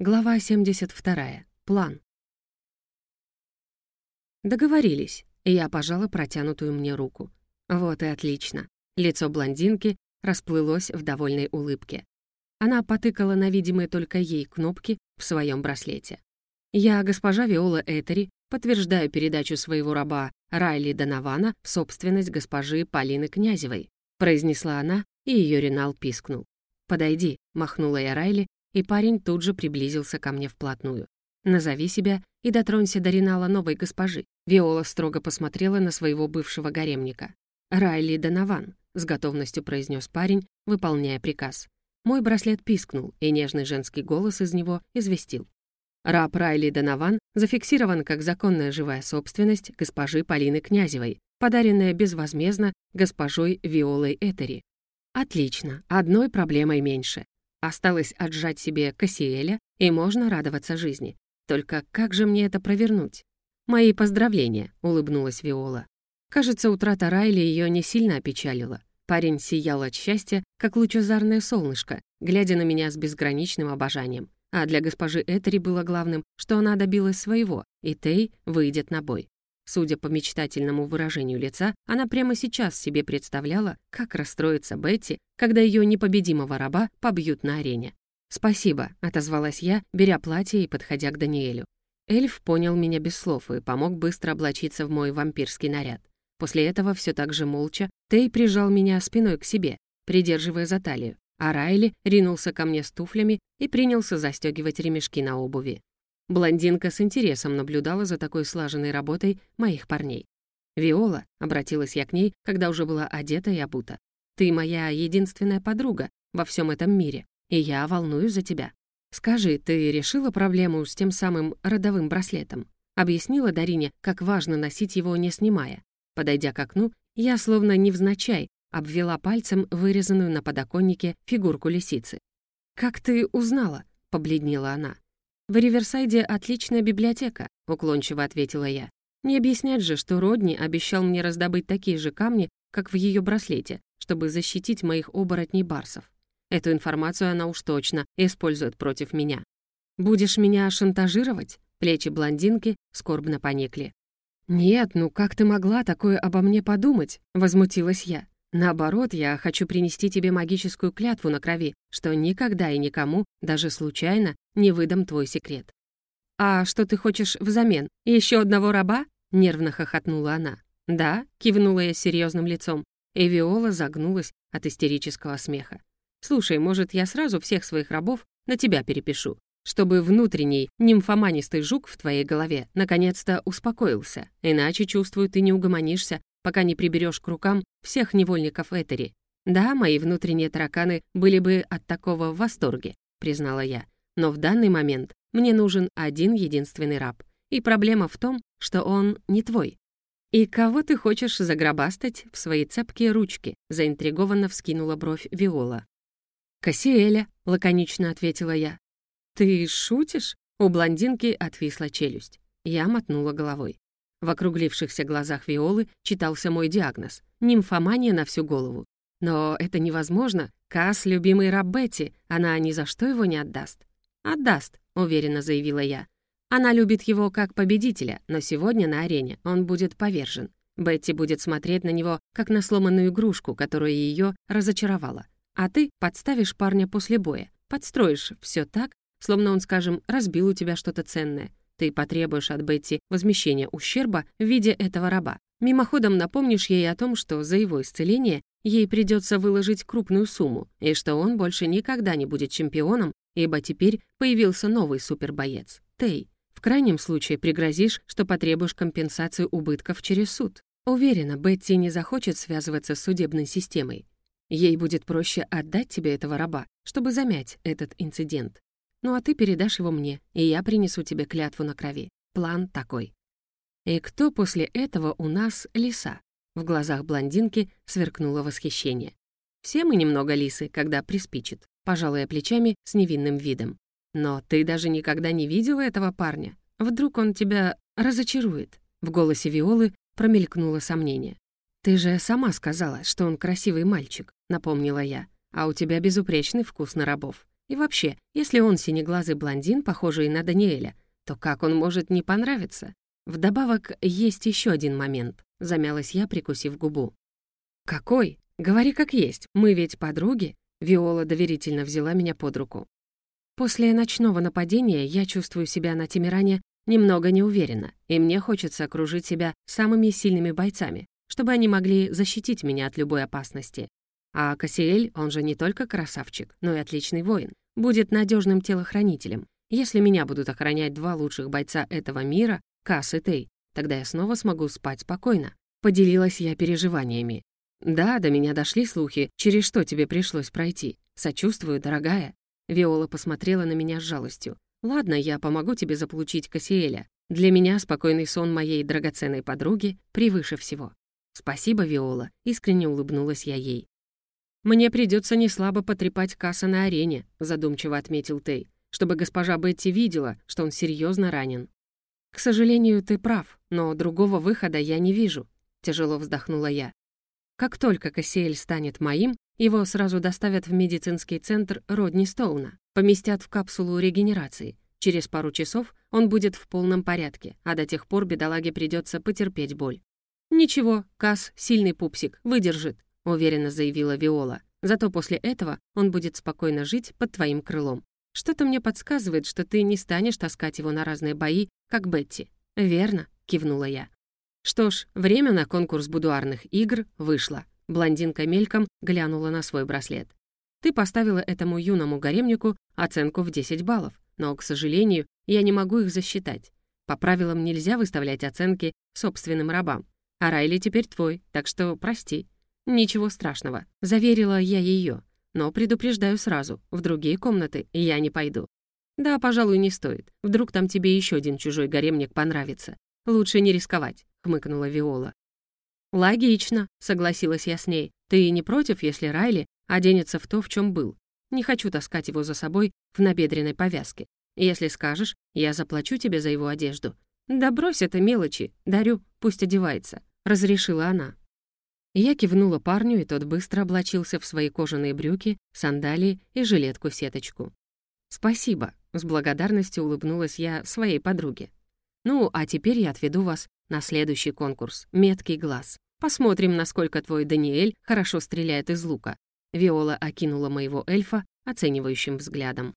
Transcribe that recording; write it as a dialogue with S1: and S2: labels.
S1: Глава 72. План. Договорились, и я пожала протянутую мне руку. Вот и отлично. Лицо блондинки расплылось в довольной улыбке. Она потыкала на видимые только ей кнопки в своем браслете. Я, госпожа Виола Этери, подтверждаю передачу своего раба Райли Донована в собственность госпожи Полины Князевой, произнесла она, и ее Ренал пискнул. «Подойди», — махнула я Райли, и парень тут же приблизился ко мне вплотную. «Назови себя и дотронься до Ринала новой госпожи». Виола строго посмотрела на своего бывшего гаремника. «Райли Донован», — с готовностью произнес парень, выполняя приказ. Мой браслет пискнул, и нежный женский голос из него известил. Раб Райли Донован зафиксирован как законная живая собственность госпожи Полины Князевой, подаренная безвозмездно госпожой Виолой Этери. Отлично, одной проблемой меньше. Осталось отжать себе Кассиэля, и можно радоваться жизни. Только как же мне это провернуть? «Мои поздравления», — улыбнулась Виола. Кажется, утрата Райли ее не сильно опечалила. Парень сиял от счастья, как лучезарное солнышко, глядя на меня с безграничным обожанием. А для госпожи Этери было главным, что она добилась своего, и Тей выйдет на бой. Судя по мечтательному выражению лица, она прямо сейчас себе представляла, как расстроится Бетти, когда ее непобедимого раба побьют на арене. «Спасибо», — отозвалась я, беря платье и подходя к Даниэлю. Эльф понял меня без слов и помог быстро облачиться в мой вампирский наряд. После этого все так же молча Тей прижал меня спиной к себе, придерживая за талию, а Райли ринулся ко мне с туфлями и принялся застегивать ремешки на обуви. Блондинка с интересом наблюдала за такой слаженной работой моих парней. «Виола», — обратилась я к ней, когда уже была одета и обута, «ты моя единственная подруга во всем этом мире, и я волнуюсь за тебя. Скажи, ты решила проблему с тем самым родовым браслетом?» Объяснила Дарине, как важно носить его, не снимая. Подойдя к окну, я, словно невзначай, обвела пальцем вырезанную на подоконнике фигурку лисицы. «Как ты узнала?» — побледнела она. «В Риверсайде отличная библиотека», — уклончиво ответила я. «Не объяснять же, что Родни обещал мне раздобыть такие же камни, как в ее браслете, чтобы защитить моих оборотней барсов. Эту информацию она уж точно использует против меня. Будешь меня шантажировать?» Плечи блондинки скорбно поникли. «Нет, ну как ты могла такое обо мне подумать?» — возмутилась я. Наоборот, я хочу принести тебе магическую клятву на крови, что никогда и никому, даже случайно, не выдам твой секрет. «А что ты хочешь взамен? Еще одного раба?» — нервно хохотнула она. «Да», — кивнула я серьезным лицом, и Виола загнулась от истерического смеха. «Слушай, может, я сразу всех своих рабов на тебя перепишу, чтобы внутренний нимфоманистый жук в твоей голове наконец-то успокоился, иначе, чувствую, ты не угомонишься пока не приберешь к рукам всех невольников Этери. Да, мои внутренние тараканы были бы от такого в восторге, признала я. Но в данный момент мне нужен один единственный раб. И проблема в том, что он не твой. «И кого ты хочешь загробастать в свои цепкие ручки?» заинтригованно вскинула бровь Виола. «Кассиэля», — лаконично ответила я. «Ты шутишь?» У блондинки отвисла челюсть. Я мотнула головой. В округлившихся глазах Виолы читался мой диагноз — нимфомания на всю голову. Но это невозможно. Касс — любимый раб Бетти, она ни за что его не отдаст. «Отдаст», — уверенно заявила я. Она любит его как победителя, но сегодня на арене он будет повержен. Бетти будет смотреть на него, как на сломанную игрушку, которая ее разочаровала. А ты подставишь парня после боя, подстроишь все так, словно он, скажем, разбил у тебя что-то ценное, ты потребуешь от Бетти возмещения ущерба в виде этого раба. Мимоходом напомнишь ей о том, что за его исцеление ей придется выложить крупную сумму, и что он больше никогда не будет чемпионом, ибо теперь появился новый супербоец — Тей. В крайнем случае пригрозишь, что потребуешь компенсацию убытков через суд. Уверена, Бетти не захочет связываться с судебной системой. Ей будет проще отдать тебе этого раба, чтобы замять этот инцидент. Ну а ты передашь его мне, и я принесу тебе клятву на крови. План такой. И кто после этого у нас лиса? В глазах блондинки сверкнуло восхищение. Все мы немного лисы, когда приспичит, пожалуя плечами с невинным видом. Но ты даже никогда не видела этого парня. Вдруг он тебя разочарует. В голосе Виолы промелькнуло сомнение. «Ты же сама сказала, что он красивый мальчик», — напомнила я. «А у тебя безупречный вкус на рабов. И вообще, если он синеглазый блондин, похожий на Даниэля, то как он может не понравиться? Вдобавок, есть еще один момент. Замялась я, прикусив губу. «Какой? Говори как есть. Мы ведь подруги?» Виола доверительно взяла меня под руку. После ночного нападения я чувствую себя на Тимиране немного неуверенно, и мне хочется окружить себя самыми сильными бойцами, чтобы они могли защитить меня от любой опасности. А Кассиэль, он же не только красавчик, но и отличный воин, будет надежным телохранителем. Если меня будут охранять два лучших бойца этого мира, Касс и Тей, тогда я снова смогу спать спокойно. Поделилась я переживаниями. Да, до меня дошли слухи, через что тебе пришлось пройти. Сочувствую, дорогая. Виола посмотрела на меня с жалостью. Ладно, я помогу тебе заполучить Кассиэля. Для меня спокойный сон моей драгоценной подруги превыше всего. Спасибо, Виола, искренне улыбнулась я ей. «Мне придется неслабо потрепать Касса на арене», задумчиво отметил Тей, чтобы госпожа Бетти видела, что он серьезно ранен. «К сожалению, ты прав, но другого выхода я не вижу», тяжело вздохнула я. Как только Кассиэль станет моим, его сразу доставят в медицинский центр Родни Стоуна, поместят в капсулу регенерации. Через пару часов он будет в полном порядке, а до тех пор бедолаге придется потерпеть боль. «Ничего, Касс — сильный пупсик, выдержит», — уверенно заявила Виола. «Зато после этого он будет спокойно жить под твоим крылом. Что-то мне подсказывает, что ты не станешь таскать его на разные бои, как Бетти». «Верно», — кивнула я. Что ж, время на конкурс будуарных игр вышло. Блондинка мельком глянула на свой браслет. «Ты поставила этому юному гаремнику оценку в 10 баллов, но, к сожалению, я не могу их засчитать. По правилам нельзя выставлять оценки собственным рабам. А Райли теперь твой, так что прости. Ничего страшного, заверила я ее. Но предупреждаю сразу, в другие комнаты я не пойду. Да, пожалуй, не стоит. Вдруг там тебе еще один чужой гаремник понравится. Лучше не рисковать, хмыкнула Виола. Логично, согласилась я с ней. Ты не против, если Райли оденется в то, в чем был? Не хочу таскать его за собой в набедренной повязке. Если скажешь, я заплачу тебе за его одежду. Да брось это мелочи, дарю, пусть одевается разрешила она. Я кивнула парню, и тот быстро облачился в свои кожаные брюки, сандалии и жилетку-сеточку. «Спасибо», — с благодарностью улыбнулась я своей подруге. «Ну, а теперь я отведу вас на следующий конкурс «Меткий глаз». Посмотрим, насколько твой Даниэль хорошо стреляет из лука». Виола окинула моего эльфа оценивающим взглядом.